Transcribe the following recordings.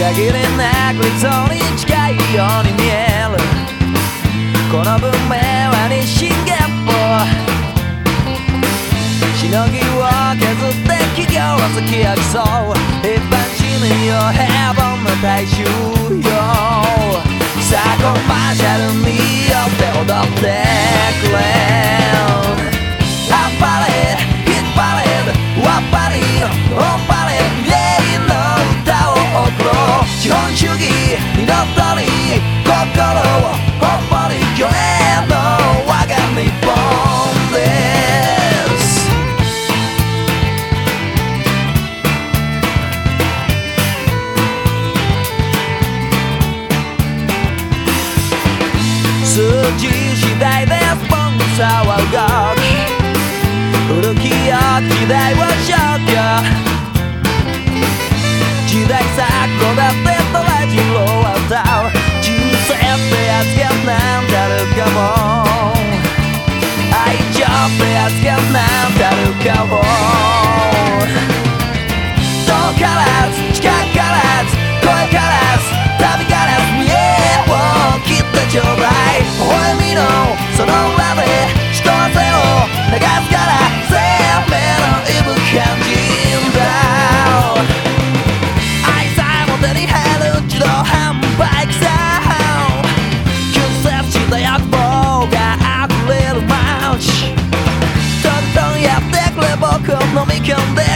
限りなく理想に近いように見える。この文明は日進月歩。しのぎを削って企業は突き上げそう。一般市民よ平凡な大衆よ。さあコマーシャルによって踊ってくれ。数字次第でスポンサーは動き古き良き時代は消去時代錯誤だってトラジロは歌う。人生ってやつがなんだるかも。愛情ってやつがなんだるかも。飲み込んで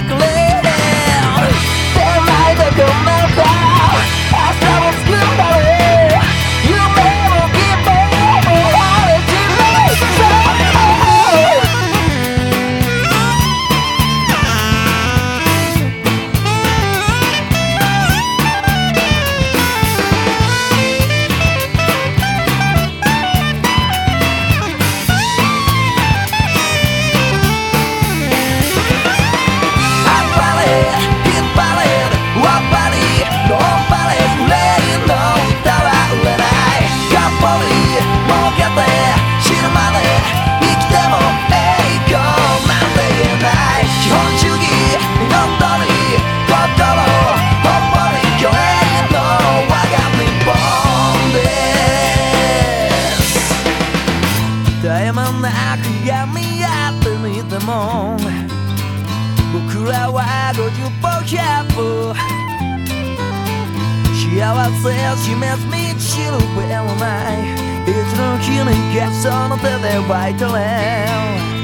しがみ合ってみても僕らは50歩100歩幸せを示す道しるべもないいつの日にかその手でバイトレン。